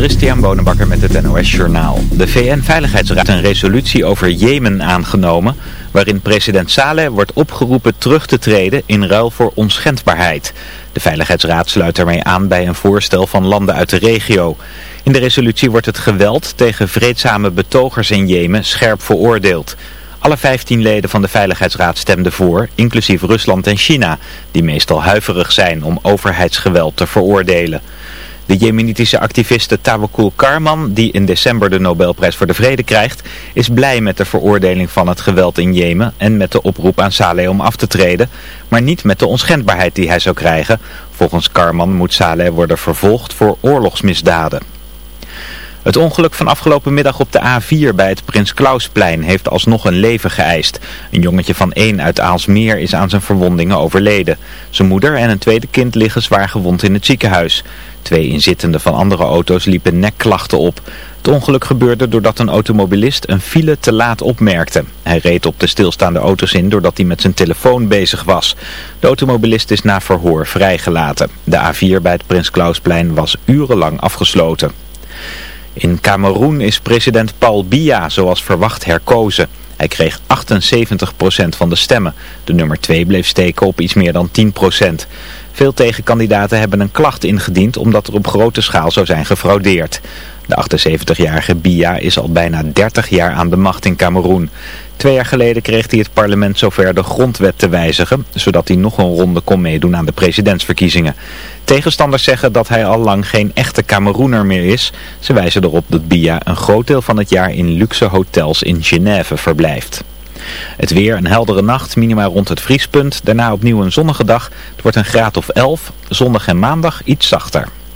Christian Bonenbakker met het NOS Journaal. De VN-veiligheidsraad heeft een resolutie over Jemen aangenomen... waarin president Saleh wordt opgeroepen terug te treden in ruil voor onschendbaarheid. De Veiligheidsraad sluit daarmee aan bij een voorstel van landen uit de regio. In de resolutie wordt het geweld tegen vreedzame betogers in Jemen scherp veroordeeld. Alle 15 leden van de Veiligheidsraad stemden voor, inclusief Rusland en China... die meestal huiverig zijn om overheidsgeweld te veroordelen. De jemenitische activiste Tawakkul Karman, die in december de Nobelprijs voor de Vrede krijgt, is blij met de veroordeling van het geweld in Jemen en met de oproep aan Saleh om af te treden, maar niet met de onschendbaarheid die hij zou krijgen. Volgens Karman moet Saleh worden vervolgd voor oorlogsmisdaden. Het ongeluk van afgelopen middag op de A4 bij het Prins Klausplein heeft alsnog een leven geëist. Een jongetje van 1 uit Aalsmeer is aan zijn verwondingen overleden. Zijn moeder en een tweede kind liggen zwaar gewond in het ziekenhuis. Twee inzittenden van andere auto's liepen nekklachten op. Het ongeluk gebeurde doordat een automobilist een file te laat opmerkte. Hij reed op de stilstaande auto's in doordat hij met zijn telefoon bezig was. De automobilist is na verhoor vrijgelaten. De A4 bij het Prins Klausplein was urenlang afgesloten. In Cameroen is president Paul Biya zoals verwacht herkozen. Hij kreeg 78% van de stemmen. De nummer 2 bleef steken op iets meer dan 10%. Veel tegenkandidaten hebben een klacht ingediend omdat er op grote schaal zou zijn gefraudeerd. De 78-jarige Biya is al bijna 30 jaar aan de macht in Cameroen. Twee jaar geleden kreeg hij het parlement zover de grondwet te wijzigen, zodat hij nog een ronde kon meedoen aan de presidentsverkiezingen. Tegenstanders zeggen dat hij al lang geen echte Cameroener meer is. Ze wijzen erop dat Biya een groot deel van het jaar in luxe hotels in Genève verblijft. Het weer een heldere nacht, minima rond het vriespunt. Daarna opnieuw een zonnige dag. Het wordt een graad of 11. Zondag en maandag iets zachter.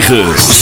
106.9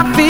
I feel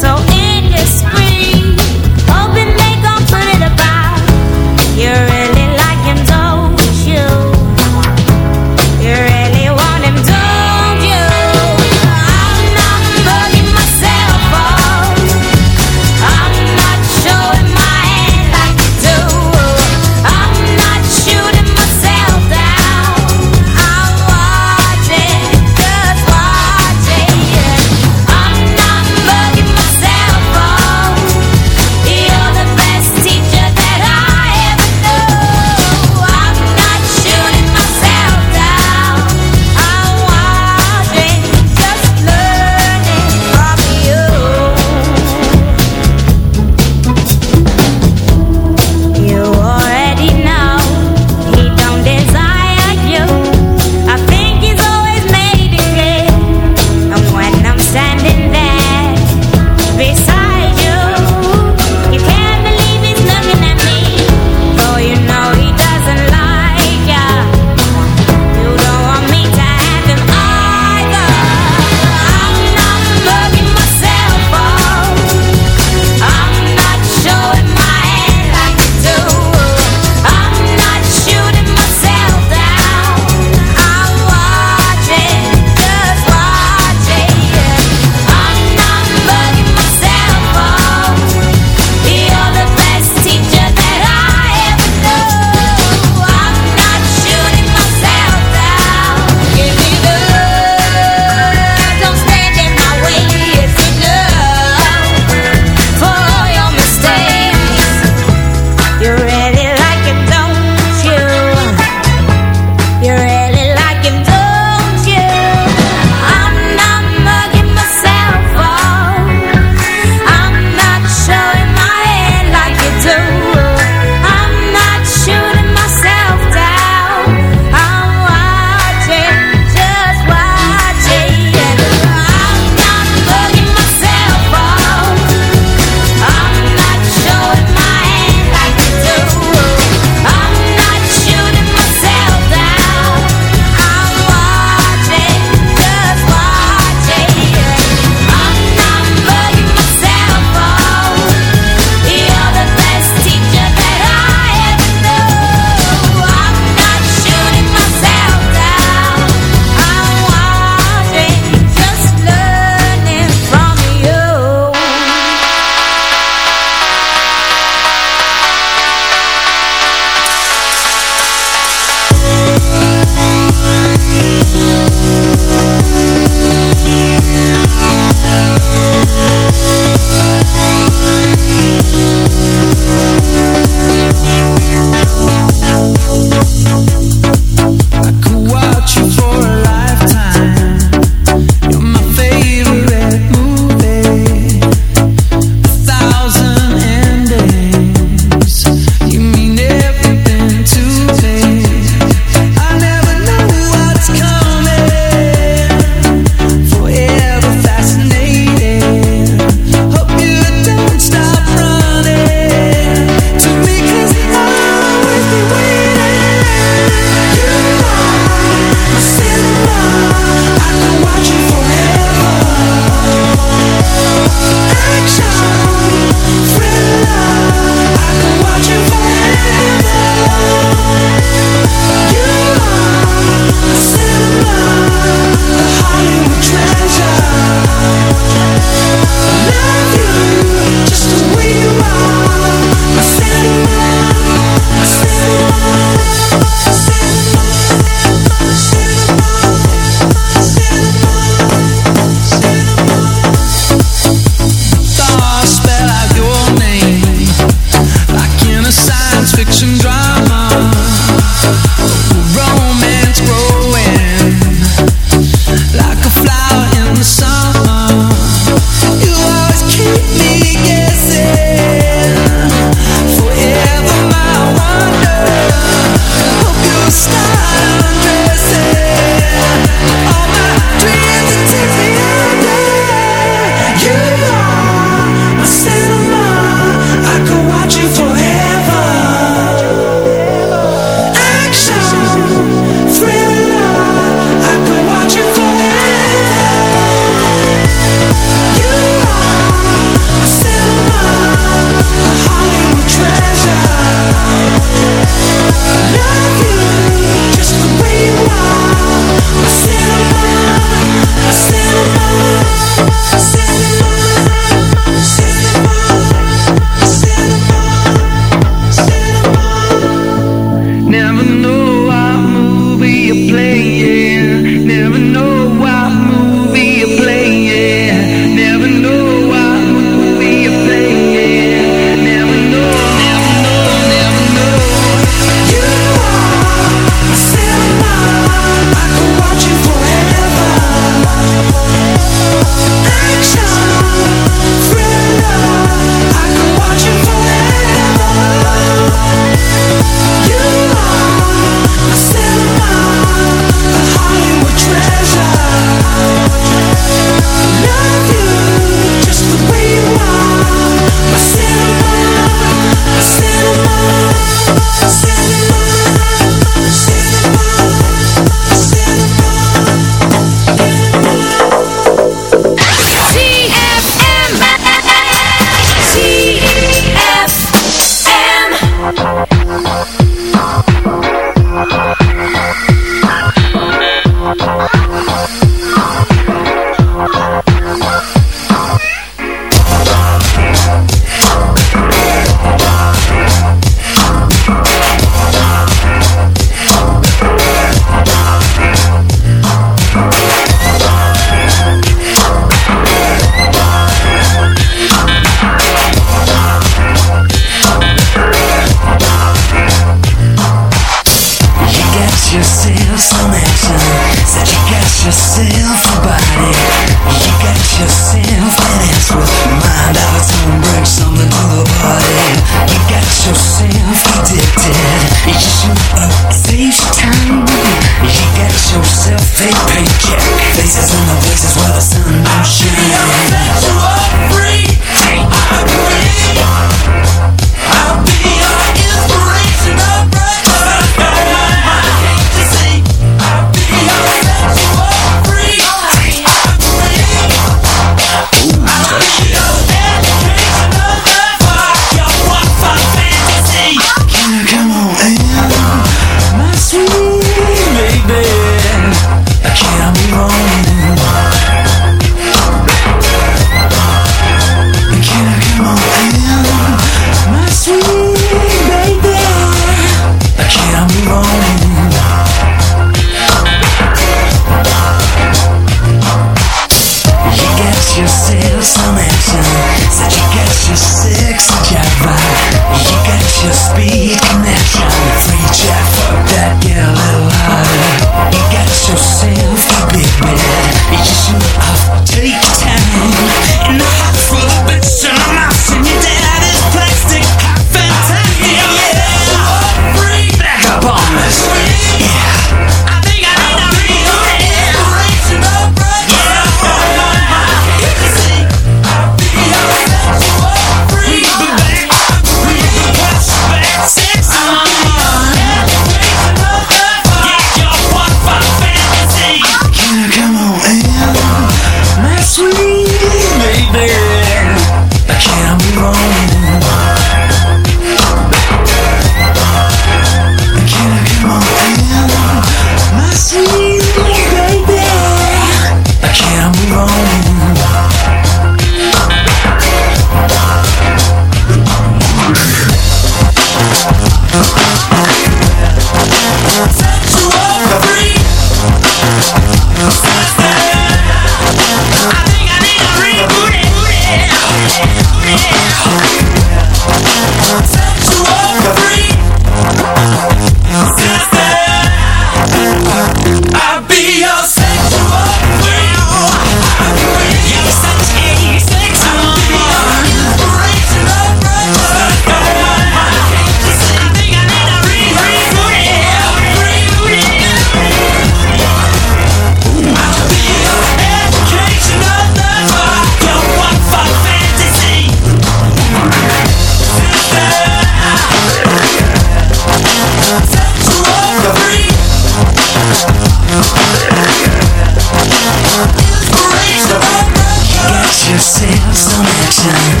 time.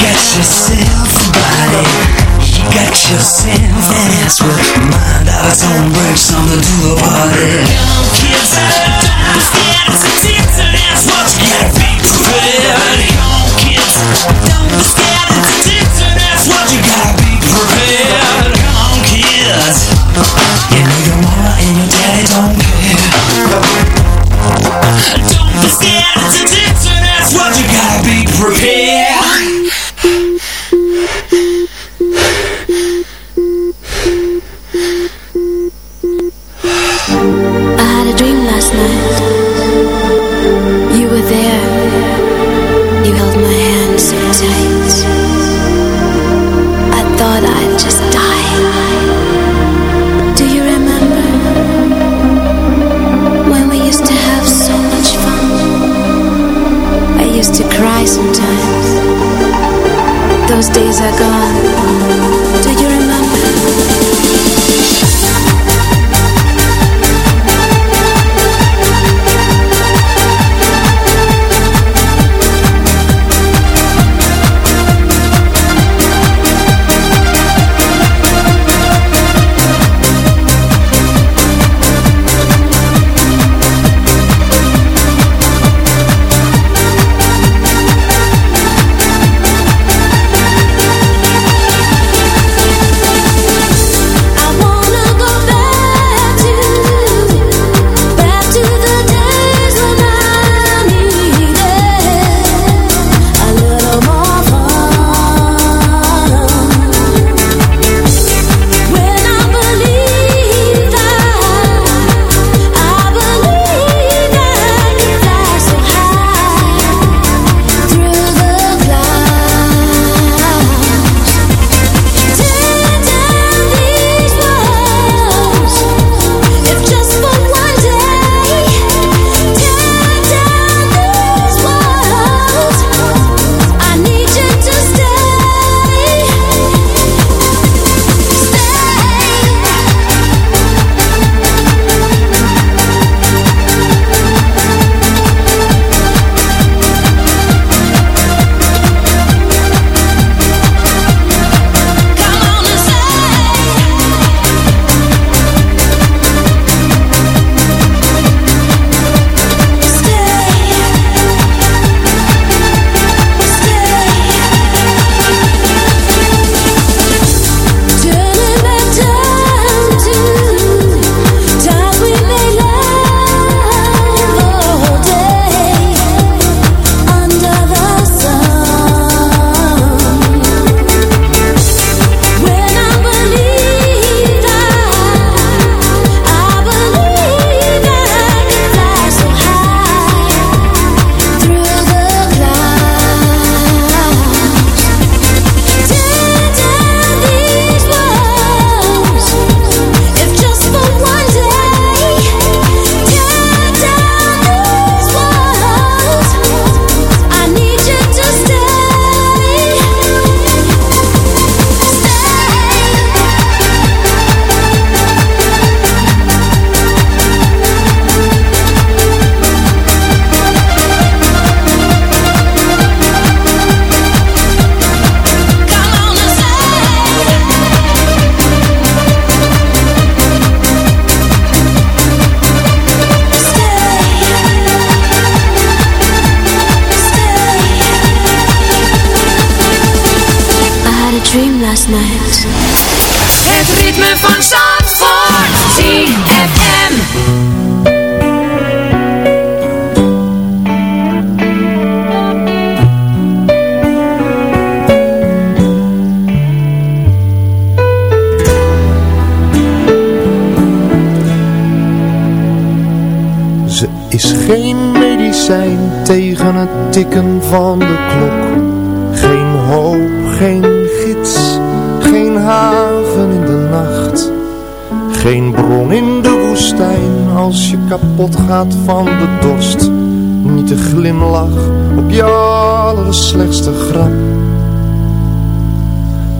Got yourself a body. Got yourself an ass with mind out of tone. Bring something to the party. Young kids are dimes, dance, tits, and ass. What you gotta be prepared. Kids don't be scared. Tits and ass. What you gotta be prepared. Kids, you know your mama and your daddy don't care. Don't be scared. Tits and that's what you gotta be prepared. Tegen het tikken van de klok. Geen hoop, geen gids, geen haven in de nacht. Geen bron in de woestijn als je kapot gaat van de dorst. Niet de glimlach op je allerslechtste grap.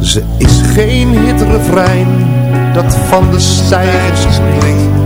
Ze is geen hitrefrein dat van de stijgers klinkt.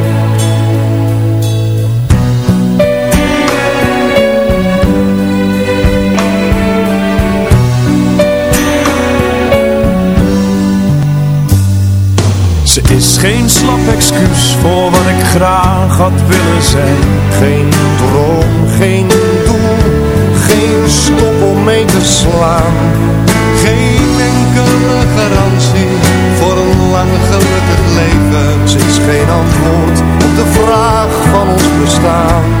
is geen slap excuus voor wat ik graag had willen zijn geen droom, geen doel, geen stop om mee te slaan. Geen enkele garantie voor een lang gelukkig leven. Ze is geen antwoord op de vraag van ons bestaan.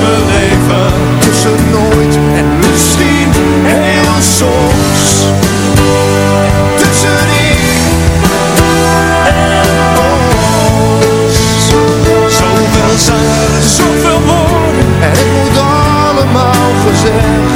beleven Tussen nooit en misschien heel soms. Tussen ik en ons. Zoveel zijn, Zoveel woorden, en het moet allemaal gezegd.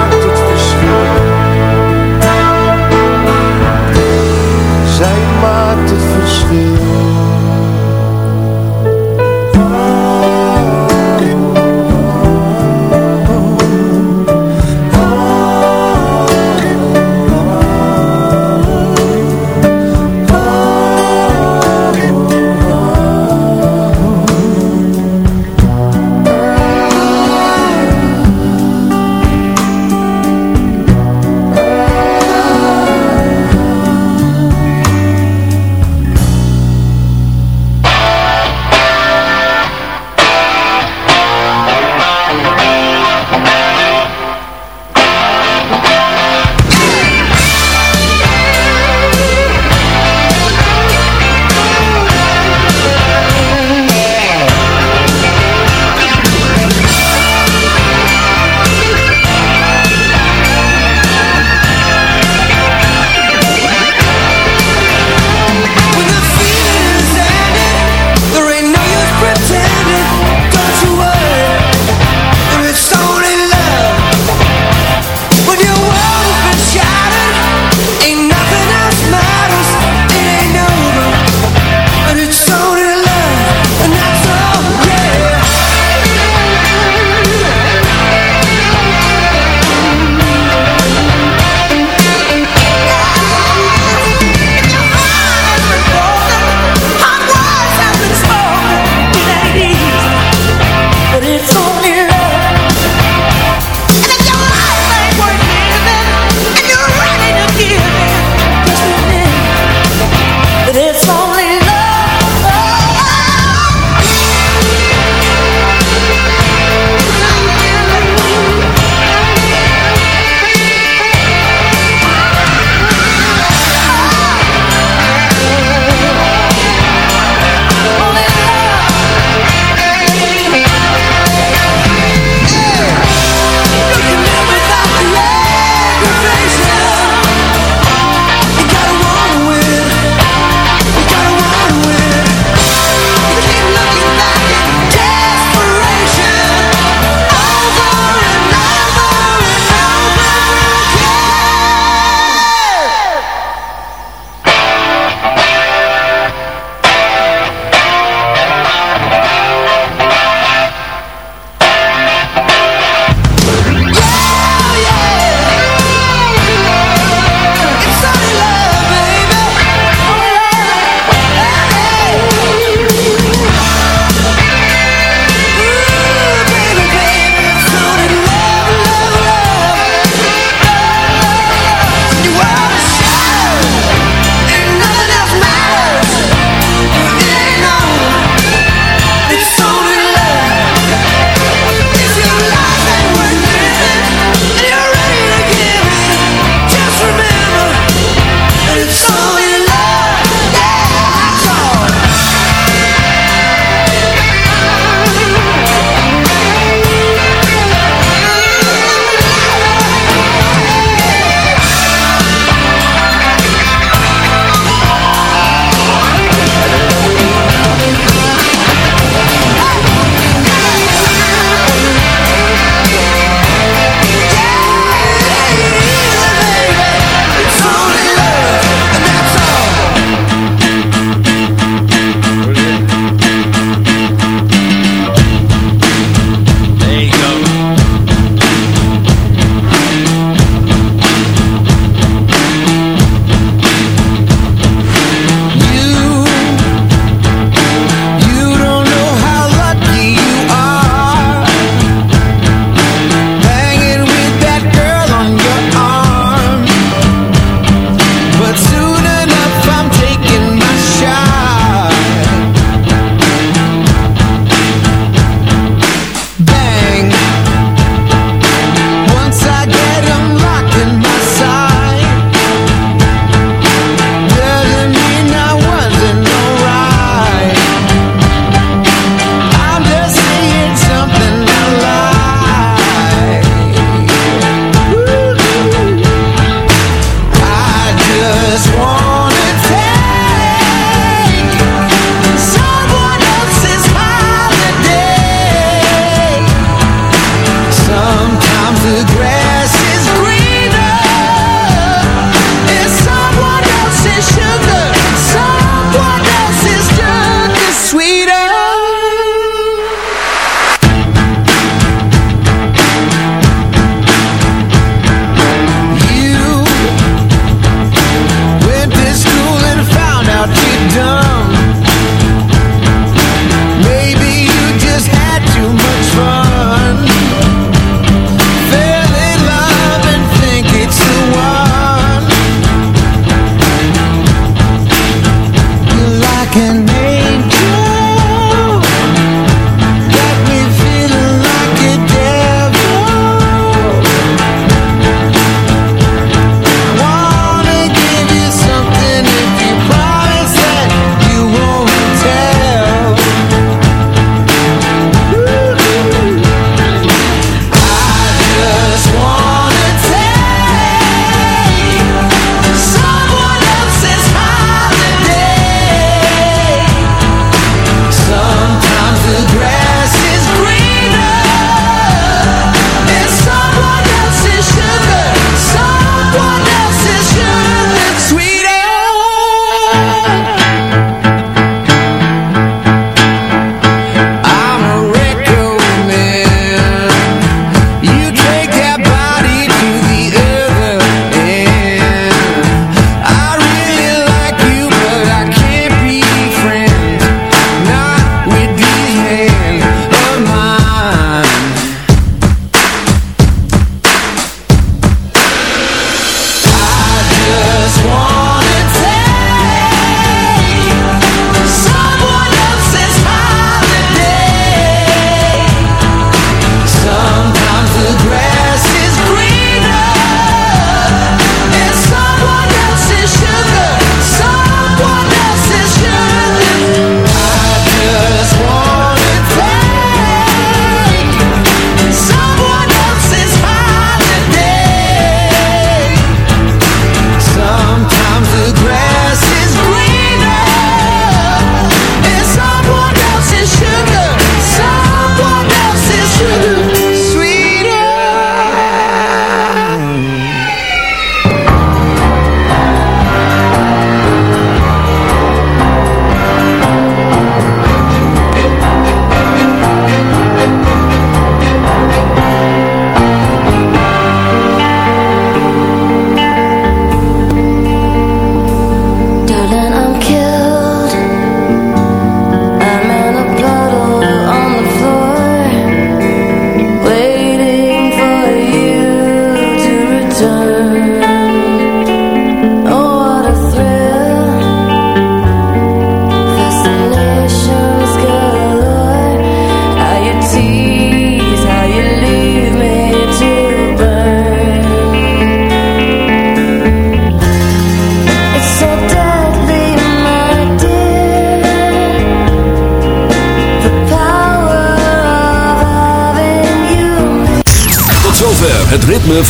het